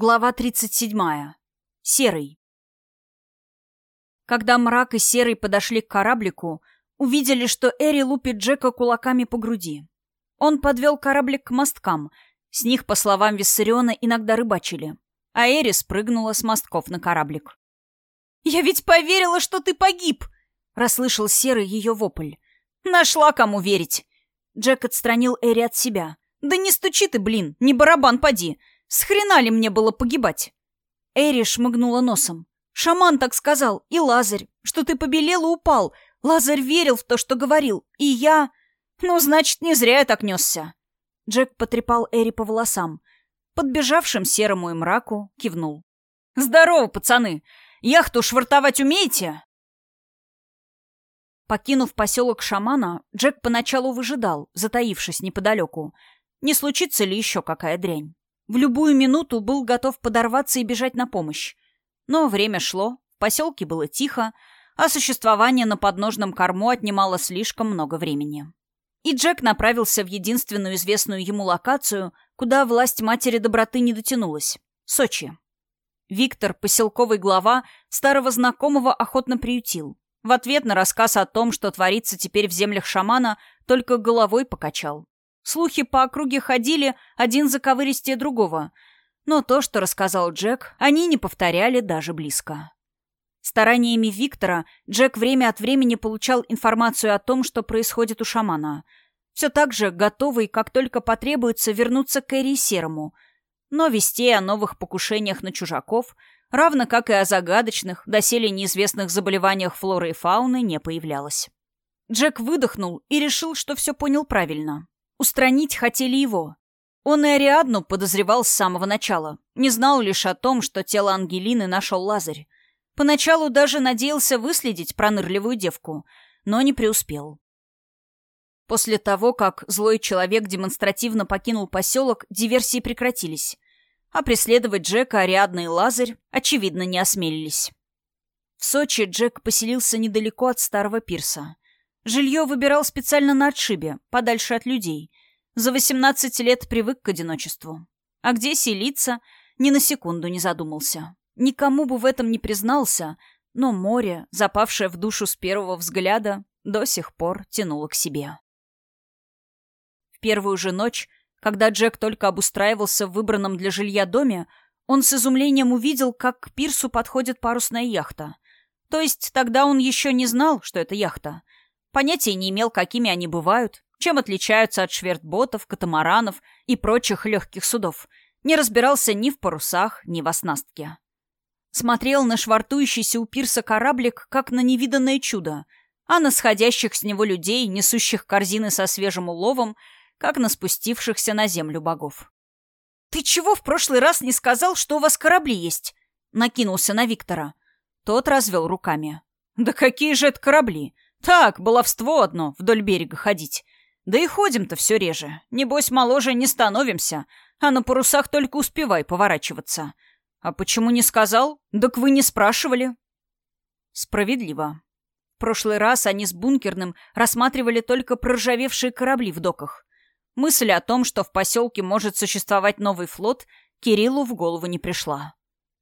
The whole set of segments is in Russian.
Глава 37. Серый. Когда мрак и Серый подошли к кораблику, увидели, что Эри лупит Джека кулаками по груди. Он подвел кораблик к мосткам. С них, по словам Виссариона, иногда рыбачили. А Эри спрыгнула с мостков на кораблик. «Я ведь поверила, что ты погиб!» — расслышал Серый ее вопль. «Нашла кому верить!» Джек отстранил Эри от себя. «Да не стучи ты, блин, не барабан поди!» С хрена ли мне было погибать? Эри шмыгнула носом. Шаман так сказал, и Лазарь, что ты побелел и упал. Лазарь верил в то, что говорил. И я... Ну, значит, не зря я так несся. Джек потрепал Эри по волосам. Подбежавшим серому и мраку кивнул. «Здорово, пацаны! Яхту швартовать умеете?» Покинув поселок шамана, Джек поначалу выжидал, затаившись неподалеку. Не случится ли еще какая дрянь? В любую минуту был готов подорваться и бежать на помощь. Но время шло, в поселке было тихо, а существование на подножном корму отнимало слишком много времени. И Джек направился в единственную известную ему локацию, куда власть матери доброты не дотянулась — Сочи. Виктор, поселковый глава, старого знакомого охотно приютил. В ответ на рассказ о том, что творится теперь в землях шамана, только головой покачал. Слухи по округе ходили один заковыристее другого, но то, что рассказал Джек, они не повторяли даже близко. Стараниями Виктора Джек время от времени получал информацию о том, что происходит у шамана. Все так же готовый, как только потребуется, вернуться к Эри Серому. Но вести о новых покушениях на чужаков, равно как и о загадочных, доселе неизвестных заболеваниях флоры и фауны, не появлялось. Джек выдохнул и решил, что все понял правильно. Устранить хотели его. Он и Ариадну подозревал с самого начала. Не знал лишь о том, что тело Ангелины нашел Лазарь. Поначалу даже надеялся выследить пронырливую девку, но не преуспел. После того, как злой человек демонстративно покинул поселок, диверсии прекратились. А преследовать Джека, Ариадна и Лазарь, очевидно, не осмелились. В Сочи Джек поселился недалеко от старого пирса. Жилье выбирал специально на отшибе, подальше от людей. За 18 лет привык к одиночеству. А где селиться, ни на секунду не задумался. Никому бы в этом не признался, но море, запавшее в душу с первого взгляда, до сих пор тянуло к себе. В первую же ночь, когда Джек только обустраивался в выбранном для жилья доме, он с изумлением увидел, как к пирсу подходит парусная яхта. То есть тогда он еще не знал, что это яхта. Понятия не имел, какими они бывают, чем отличаются от швертботов, катамаранов и прочих легких судов. Не разбирался ни в парусах, ни в оснастке. Смотрел на швартующийся у пирса кораблик, как на невиданное чудо, а на сходящих с него людей, несущих корзины со свежим уловом, как на спустившихся на землю богов. «Ты чего в прошлый раз не сказал, что у вас корабли есть?» Накинулся на Виктора. Тот развел руками. «Да какие же это корабли? Так, баловство одно, вдоль берега ходить. Да и ходим-то все реже. Небось, моложе не становимся, а на парусах только успевай поворачиваться. А почему не сказал? Так вы не спрашивали. Справедливо. В прошлый раз они с бункерным рассматривали только проржавевшие корабли в доках. Мысль о том, что в поселке может существовать новый флот, Кириллу в голову не пришла.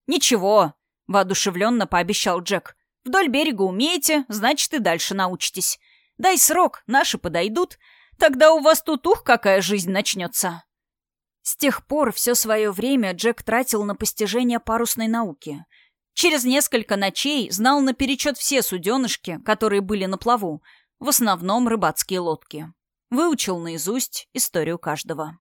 «Ничего», — воодушевленно пообещал Джек. Вдоль берега умеете, значит, и дальше научитесь. Дай срок, наши подойдут, тогда у вас тут ух, какая жизнь начнется. С тех пор все свое время Джек тратил на постижение парусной науки. Через несколько ночей знал наперечет все суденышки, которые были на плаву, в основном рыбацкие лодки. Выучил наизусть историю каждого.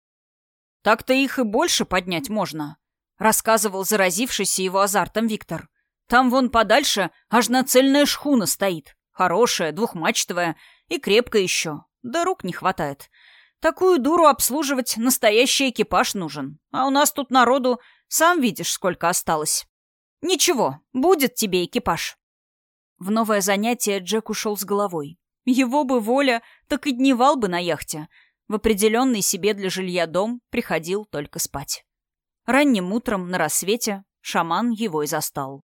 «Так-то их и больше поднять можно», — рассказывал заразившийся его азартом Виктор. Там вон подальше аж нацельная шхуна стоит. Хорошая, двухмачтовая и крепкая еще. Да рук не хватает. Такую дуру обслуживать настоящий экипаж нужен. А у нас тут народу, сам видишь, сколько осталось. Ничего, будет тебе экипаж. В новое занятие Джек ушел с головой. Его бы воля, так и дневал бы на яхте. В определенный себе для жилья дом приходил только спать. Ранним утром, на рассвете, шаман его и застал.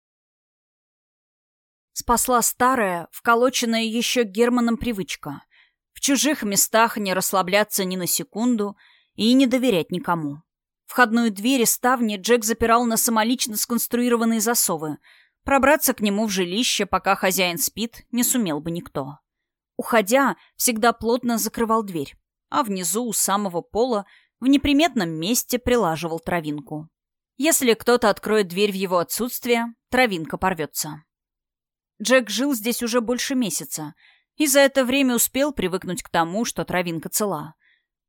Спасла старая, вколоченная еще Германом привычка. В чужих местах не расслабляться ни на секунду и не доверять никому. Входную дверь и ставни Джек запирал на самолично сконструированные засовы. Пробраться к нему в жилище, пока хозяин спит, не сумел бы никто. Уходя, всегда плотно закрывал дверь, а внизу, у самого пола, в неприметном месте прилаживал травинку. Если кто-то откроет дверь в его отсутствие, травинка порвется. Джек жил здесь уже больше месяца, и за это время успел привыкнуть к тому, что травинка цела.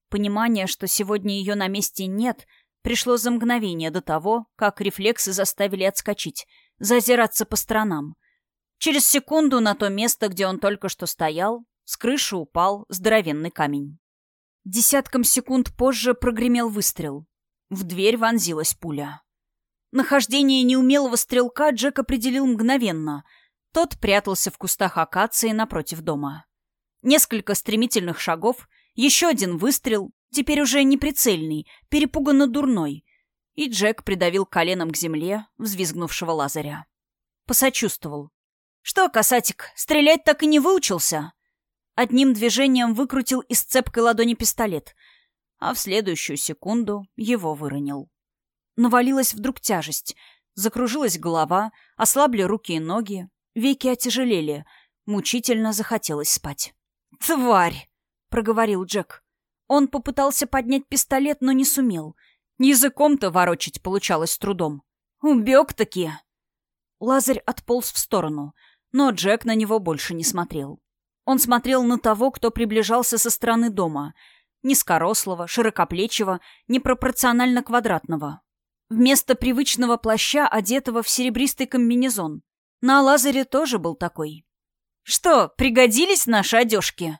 Понимание, что сегодня ее на месте нет, пришло за мгновение до того, как рефлексы заставили отскочить, зазираться по сторонам. Через секунду на то место, где он только что стоял, с крыши упал здоровенный камень. Десятком секунд позже прогремел выстрел. В дверь вонзилась пуля. Нахождение неумелого стрелка Джек определил мгновенно. Тот прятался в кустах акации напротив дома. Несколько стремительных шагов, еще один выстрел, теперь уже неприцельный, перепуганно дурной, и Джек придавил коленом к земле взвизгнувшего Лазаря. Посочувствовал. «Что, касатик, стрелять так и не выучился?» Одним движением выкрутил из цепкой ладони пистолет, а в следующую секунду его выронил. Навалилась вдруг тяжесть. Закружилась голова, ослабли руки и ноги, веки отяжелели, мучительно захотелось спать. «Тварь!» — проговорил Джек. Он попытался поднять пистолет, но не сумел. Языком-то ворочать получалось с трудом. «Убег-таки!» Лазарь отполз в сторону, но Джек на него больше не смотрел. Он смотрел на того, кто приближался со стороны дома. Низкорослого, широкоплечего, непропорционально квадратного. Вместо привычного плаща, одетого в серебристый комбинезон. На Лазаре тоже был такой. «Что, пригодились наши одежки?»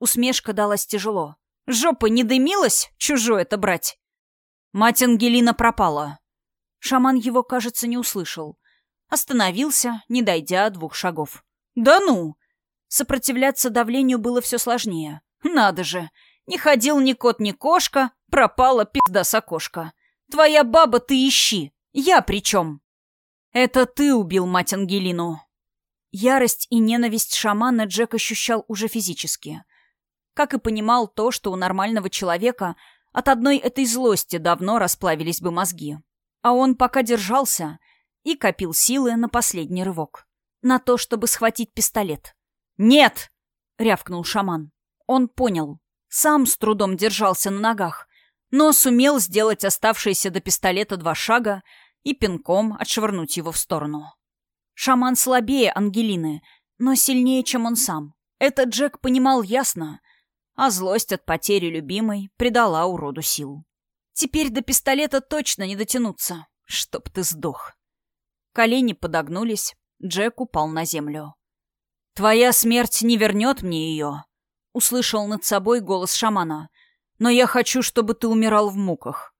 Усмешка далась тяжело. «Жопа не дымилась? Чужое это брать!» Мать Ангелина пропала. Шаман его, кажется, не услышал. Остановился, не дойдя двух шагов. «Да ну!» Сопротивляться давлению было все сложнее. «Надо же! Не ходил ни кот, ни кошка, пропала пизда с окошка. Твоя баба ты ищи. Я при чем? Это ты убил мать Ангелину. Ярость и ненависть шамана Джек ощущал уже физически. Как и понимал то, что у нормального человека от одной этой злости давно расплавились бы мозги. А он пока держался и копил силы на последний рывок. На то, чтобы схватить пистолет. «Нет!» — рявкнул шаман. Он понял. Сам с трудом держался на ногах но сумел сделать оставшиеся до пистолета два шага и пинком отшвырнуть его в сторону. Шаман слабее Ангелины, но сильнее, чем он сам. Это Джек понимал ясно, а злость от потери любимой придала уроду сил. Теперь до пистолета точно не дотянуться, чтоб ты сдох. Колени подогнулись, Джек упал на землю. «Твоя смерть не вернет мне ее», — услышал над собой голос шамана — но я хочу, чтобы ты умирал в муках.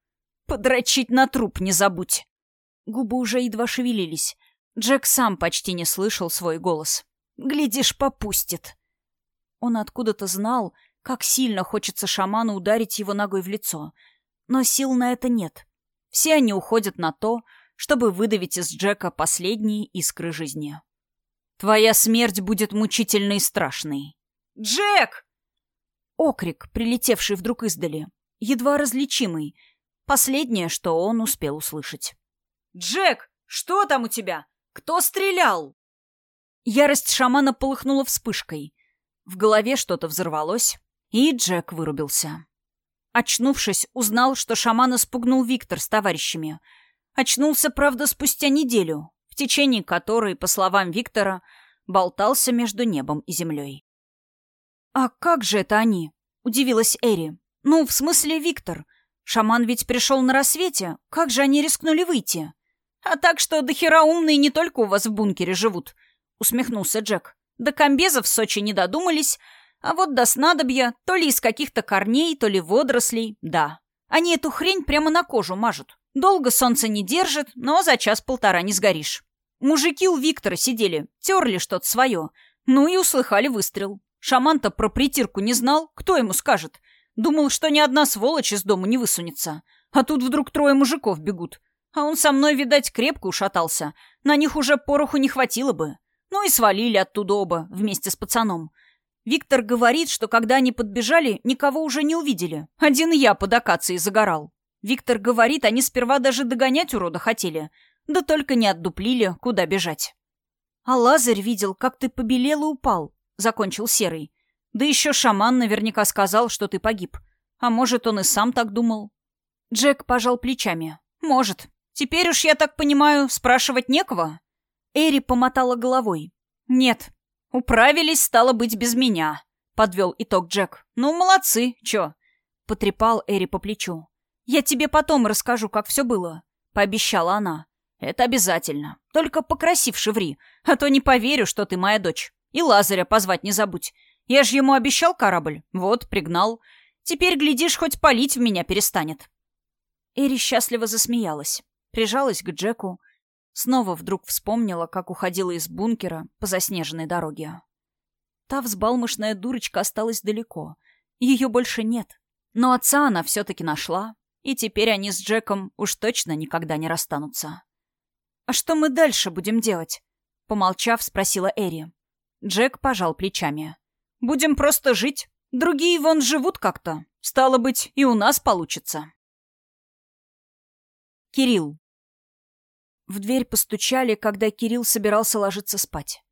Подрочить на труп не забудь. Губы уже едва шевелились. Джек сам почти не слышал свой голос. Глядишь, попустит. Он откуда-то знал, как сильно хочется шаману ударить его ногой в лицо. Но сил на это нет. Все они уходят на то, чтобы выдавить из Джека последние искры жизни. Твоя смерть будет мучительной и страшной. «Джек!» Окрик, прилетевший вдруг издали. Едва различимый. Последнее, что он успел услышать. «Джек, что там у тебя? Кто стрелял?» Ярость шамана полыхнула вспышкой. В голове что-то взорвалось, и Джек вырубился. Очнувшись, узнал, что шамана спугнул Виктор с товарищами. Очнулся, правда, спустя неделю, в течение которой, по словам Виктора, болтался между небом и землей. «А как же это они?» — удивилась Эри. «Ну, в смысле Виктор. Шаман ведь пришел на рассвете. Как же они рискнули выйти?» «А так что дохера умные не только у вас в бункере живут», — усмехнулся Джек. «До комбезов в Сочи не додумались, а вот до снадобья то ли из каких-то корней, то ли водорослей, да. Они эту хрень прямо на кожу мажут. Долго солнце не держит, но за час-полтора не сгоришь. Мужики у Виктора сидели, терли что-то свое, ну и услыхали выстрел. Шаман-то про притирку не знал, кто ему скажет. Думал, что ни одна сволочь из дома не высунется. А тут вдруг трое мужиков бегут. А он со мной, видать, крепко ушатался. На них уже пороху не хватило бы. Ну и свалили оттуда оба, вместе с пацаном. Виктор говорит, что когда они подбежали, никого уже не увидели. Один я под акацией загорал. Виктор говорит, они сперва даже догонять урода хотели, да только не отдуплили, куда бежать. А Лазарь видел, как ты побелел и упал, — закончил Серый. Да еще шаман наверняка сказал, что ты погиб. А может, он и сам так думал. Джек пожал плечами. Может. Теперь уж, я так понимаю, спрашивать некого? Эри помотала головой. Нет. Управились, стало быть, без меня, — подвел итог Джек. Ну, молодцы, чё? Потрепал Эри по плечу. Я тебе потом расскажу, как все было, — пообещала она. Это обязательно. Только покрасивше ври, а то не поверю, что ты моя дочь. И Лазаря позвать не забудь. Я же ему обещал корабль. Вот, пригнал. Теперь, глядишь, хоть палить в меня перестанет. Эри счастливо засмеялась. Прижалась к Джеку. Снова вдруг вспомнила, как уходила из бункера по заснеженной дороге. Та взбалмошная дурочка осталась далеко. Ее больше нет. Но отца она все-таки нашла, и теперь они с Джеком уж точно никогда не расстанутся. «А что мы дальше будем делать?» Помолчав, спросила Эри. Джек пожал плечами. «Будем просто жить. Другие вон живут как-то. Стало быть, и у нас получится». Кирилл. В дверь постучали, когда Кирилл собирался ложиться спать.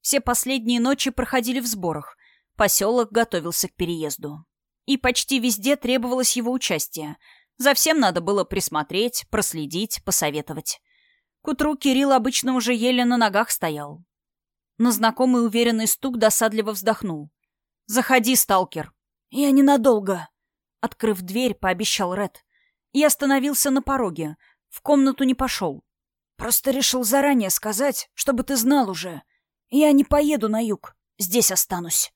Все последние ночи проходили в сборах. Поселок готовился к переезду. И почти везде требовалось его участие. За всем надо было присмотреть, проследить, посоветовать. К утру Кирилл обычно уже еле на ногах стоял. На знакомый уверенный стук досадливо вздохнул. «Заходи, сталкер!» «Я ненадолго!» Открыв дверь, пообещал Ред. И остановился на пороге. В комнату не пошел. «Просто решил заранее сказать, чтобы ты знал уже. Я не поеду на юг. Здесь останусь».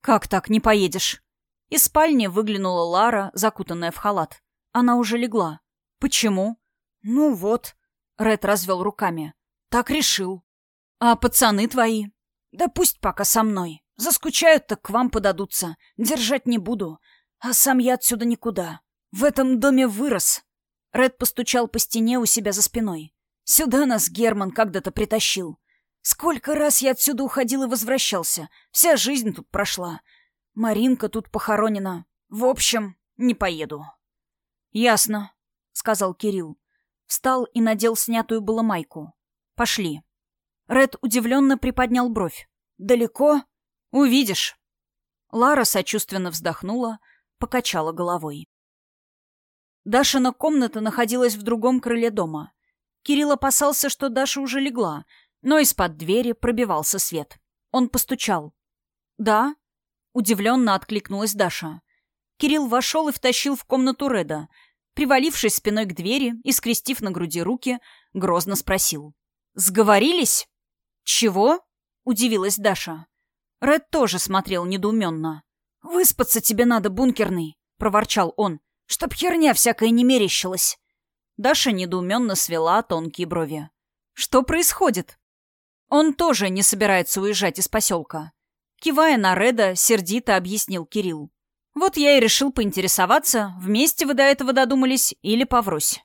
«Как так не поедешь?» Из спальни выглянула Лара, закутанная в халат. Она уже легла. «Почему?» «Ну вот», Ред развел руками. «Так решил». «А пацаны твои?» «Да пусть пока со мной. Заскучают, так к вам подадутся. Держать не буду. А сам я отсюда никуда. В этом доме вырос». Ред постучал по стене у себя за спиной. «Сюда нас Герман когда-то притащил. Сколько раз я отсюда уходил и возвращался. Вся жизнь тут прошла. Маринка тут похоронена. В общем, не поеду». «Ясно», — сказал Кирилл. Встал и надел снятую было майку. «Пошли». Ред удивленно приподнял бровь. «Далеко? Увидишь». Лара сочувственно вздохнула, покачала головой. Дашина комната находилась в другом крыле дома. Кирилл опасался, что Даша уже легла, но из-под двери пробивался свет. Он постучал. «Да?» — удивленно откликнулась Даша. Кирилл вошел и втащил в комнату Реда — привалившись спиной к двери и скрестив на груди руки, грозно спросил. «Сговорились?» «Чего?» — удивилась Даша. Ред тоже смотрел недоуменно. «Выспаться тебе надо, бункерный!» — проворчал он. «Чтоб херня всякая не мерещилась!» Даша недоуменно свела тонкие брови. «Что происходит?» Он тоже не собирается уезжать из поселка. Кивая на Реда, сердито объяснил Кирилл. Вот я и решил поинтересоваться, вместе вы до этого додумались или поврось.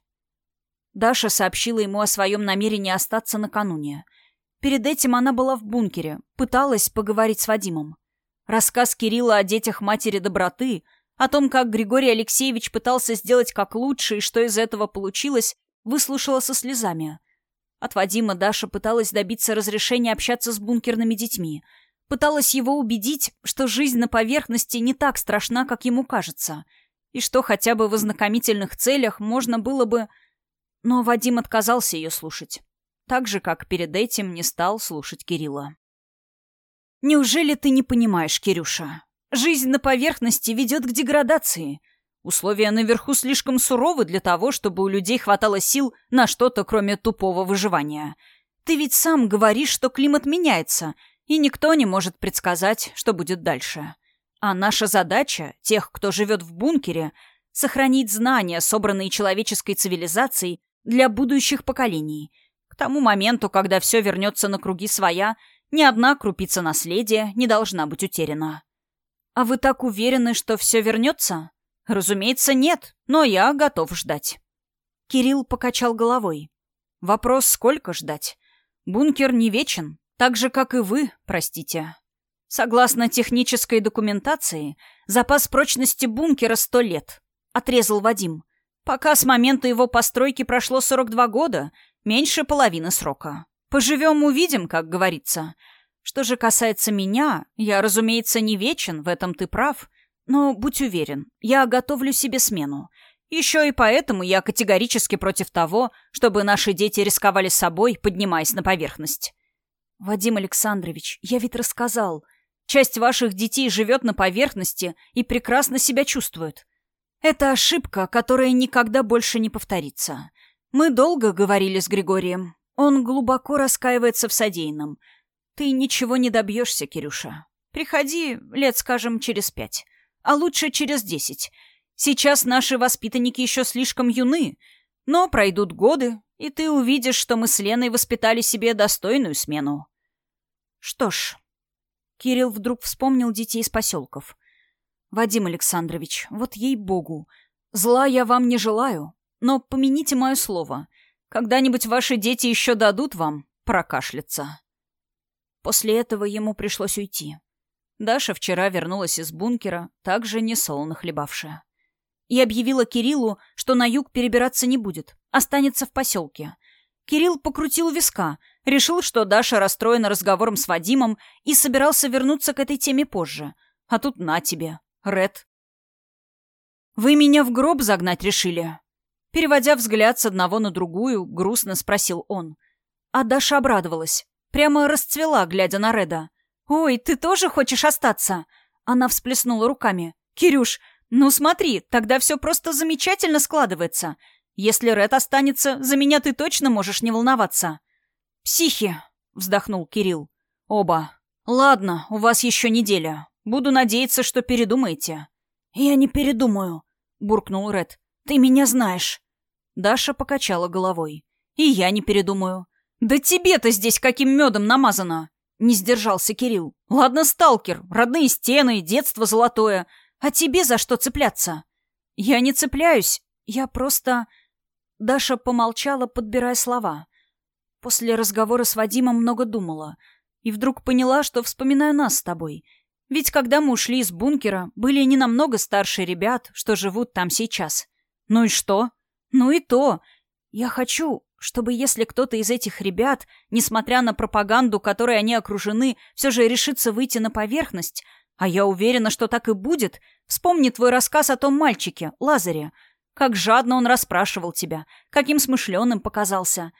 Даша сообщила ему о своем намерении остаться накануне. Перед этим она была в бункере, пыталась поговорить с Вадимом. Рассказ Кирилла о детях матери доброты, о том, как Григорий Алексеевич пытался сделать как лучше и что из этого получилось, выслушала со слезами. От Вадима Даша пыталась добиться разрешения общаться с бункерными детьми — Пыталась его убедить, что жизнь на поверхности не так страшна, как ему кажется, и что хотя бы в ознакомительных целях можно было бы... Но Вадим отказался ее слушать. Так же, как перед этим не стал слушать Кирилла. «Неужели ты не понимаешь, Кирюша? Жизнь на поверхности ведет к деградации. Условия наверху слишком суровы для того, чтобы у людей хватало сил на что-то, кроме тупого выживания. Ты ведь сам говоришь, что климат меняется — и никто не может предсказать, что будет дальше. А наша задача, тех, кто живет в бункере, сохранить знания, собранные человеческой цивилизацией, для будущих поколений. К тому моменту, когда все вернется на круги своя, ни одна крупица наследия не должна быть утеряна. А вы так уверены, что все вернется? Разумеется, нет, но я готов ждать. Кирилл покачал головой. Вопрос, сколько ждать? Бункер не вечен, так же, как и вы, простите. Согласно технической документации, запас прочности бункера сто лет. Отрезал Вадим. Пока с момента его постройки прошло 42 года, меньше половины срока. Поживем, увидим, как говорится. Что же касается меня, я, разумеется, не вечен, в этом ты прав. Но будь уверен, я готовлю себе смену. Еще и поэтому я категорически против того, чтобы наши дети рисковали собой, поднимаясь на поверхность. Вадим Александрович, я ведь рассказал. Часть ваших детей живет на поверхности и прекрасно себя чувствует. Это ошибка, которая никогда больше не повторится. Мы долго говорили с Григорием. Он глубоко раскаивается в содеянном. Ты ничего не добьешься, Кирюша. Приходи лет, скажем, через пять. А лучше через десять. Сейчас наши воспитанники еще слишком юны. Но пройдут годы, и ты увидишь, что мы с Леной воспитали себе достойную смену. Что ж, Кирилл вдруг вспомнил детей из поселков. «Вадим Александрович, вот ей-богу, зла я вам не желаю, но помяните мое слово. Когда-нибудь ваши дети еще дадут вам прокашляться». После этого ему пришлось уйти. Даша вчера вернулась из бункера, также несолоно хлебавшая. И объявила Кириллу, что на юг перебираться не будет, останется в поселке. Кирилл покрутил виска, решил, что Даша расстроена разговором с Вадимом и собирался вернуться к этой теме позже. А тут на тебе. Ред. «Вы меня в гроб загнать решили?» Переводя взгляд с одного на другую, грустно спросил он. А Даша обрадовалась. Прямо расцвела, глядя на Реда. «Ой, ты тоже хочешь остаться?» Она всплеснула руками. «Кирюш, ну смотри, тогда все просто замечательно складывается. Если Ред останется, за меня ты точно можешь не волноваться». «Психи», — вздохнул Кирилл. «Оба. Ладно, у вас еще неделя. Буду надеяться, что передумаете». «Я не передумаю», — буркнул Ред. «Ты меня знаешь». Даша покачала головой. «И я не передумаю». «Да тебе-то здесь каким медом намазано!» Не сдержался Кирилл. «Ладно, сталкер, родные стены, детство золотое. А тебе за что цепляться?» «Я не цепляюсь. Я просто...» Даша помолчала, подбирая слова. После разговора с Вадимом много думала. И вдруг поняла, что вспоминаю нас с тобой — ведь когда мы ушли из бункера, были не намного старше ребят, что живут там сейчас. Ну и что? Ну и то. Я хочу, чтобы если кто-то из этих ребят, несмотря на пропаганду, которой они окружены, все же решится выйти на поверхность, а я уверена, что так и будет, вспомни твой рассказ о том мальчике, Лазаре. Как жадно он расспрашивал тебя, каким смышленым показался.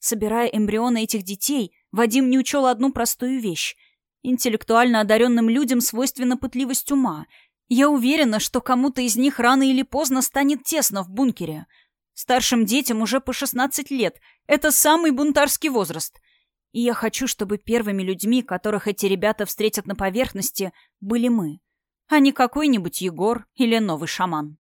Собирая эмбрионы этих детей, Вадим не учел одну простую вещь — Интеллектуально одаренным людям свойственна пытливость ума. Я уверена, что кому-то из них рано или поздно станет тесно в бункере. Старшим детям уже по 16 лет. Это самый бунтарский возраст. И я хочу, чтобы первыми людьми, которых эти ребята встретят на поверхности, были мы. А не какой-нибудь Егор или новый шаман.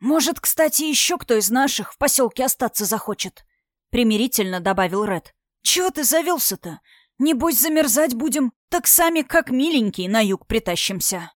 «Может, кстати, еще кто из наших в поселке остаться захочет?» Примирительно добавил Ред. «Чего ты завелся-то? Небось, замерзать будем, так сами как миленькие на юг притащимся.